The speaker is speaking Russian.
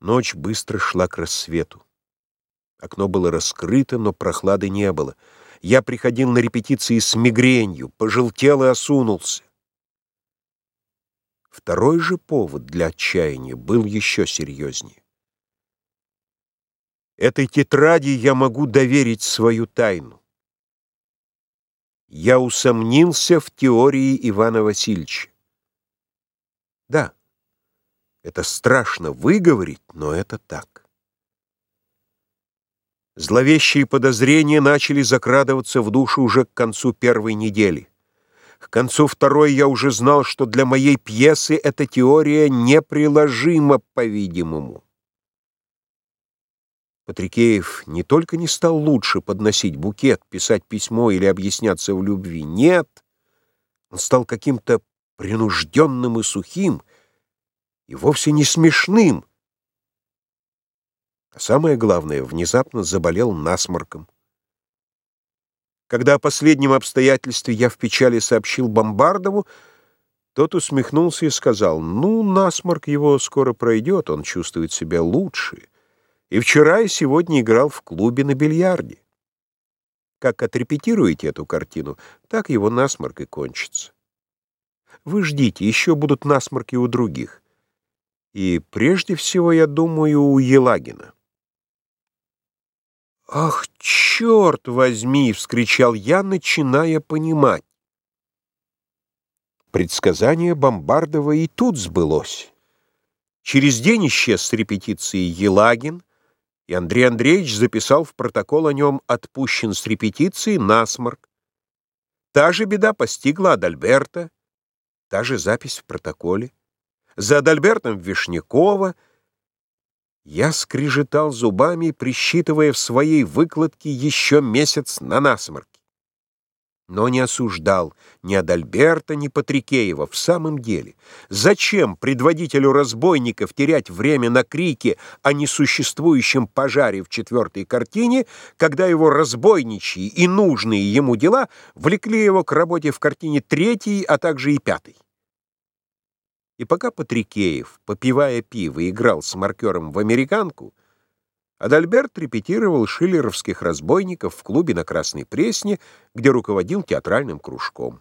Ночь быстро шла к рассвету. Окно было раскрыто, но прохлады не было. Я приходил на репетиции с мигренью, пожелтел и осунулся. Второй же повод для отчаяния был еще серьезнее. Этой тетради я могу доверить свою тайну. Я усомнился в теории Ивана Васильевича. Это страшно выговорить, но это так. Зловещие подозрения начали закрадываться в душу уже к концу первой недели. К концу второй я уже знал, что для моей пьесы эта теория неприложима, по-видимому. Патрикеев не только не стал лучше подносить букет, писать письмо или объясняться в любви. Нет, он стал каким-то принужденным и сухим, и вовсе не смешным. А самое главное, внезапно заболел насморком. Когда о последнем обстоятельстве я в печали сообщил Бомбардову, тот усмехнулся и сказал, «Ну, насморк его скоро пройдет, он чувствует себя лучше. И вчера и сегодня играл в клубе на бильярде. Как отрепетируете эту картину, так его насморк и кончится. Вы ждите, еще будут насморки у других. И прежде всего, я думаю, у Елагина. «Ах, черт возьми!» — вскричал я, начиная понимать. Предсказание Бомбардова и тут сбылось. Через день исчез с репетиции Елагин, и Андрей Андреевич записал в протокол о нем «отпущен с репетиции насморк». Та же беда постигла Адальберта, та же запись в протоколе. За Адальбертом Вишнякова — я скрежетал зубами, присчитывая в своей выкладке еще месяц на насморке. Но не осуждал ни Адальберта, ни Патрикеева. В самом деле, зачем предводителю разбойников терять время на крике о несуществующем пожаре в четвертой картине, когда его разбойничьи и нужные ему дела влекли его к работе в картине третьей, а также и пятой? И пока Патрикеев, попивая пиво, играл с маркером в американку, Адальберт репетировал шиллеровских разбойников в клубе на Красной Пресне, где руководил театральным кружком.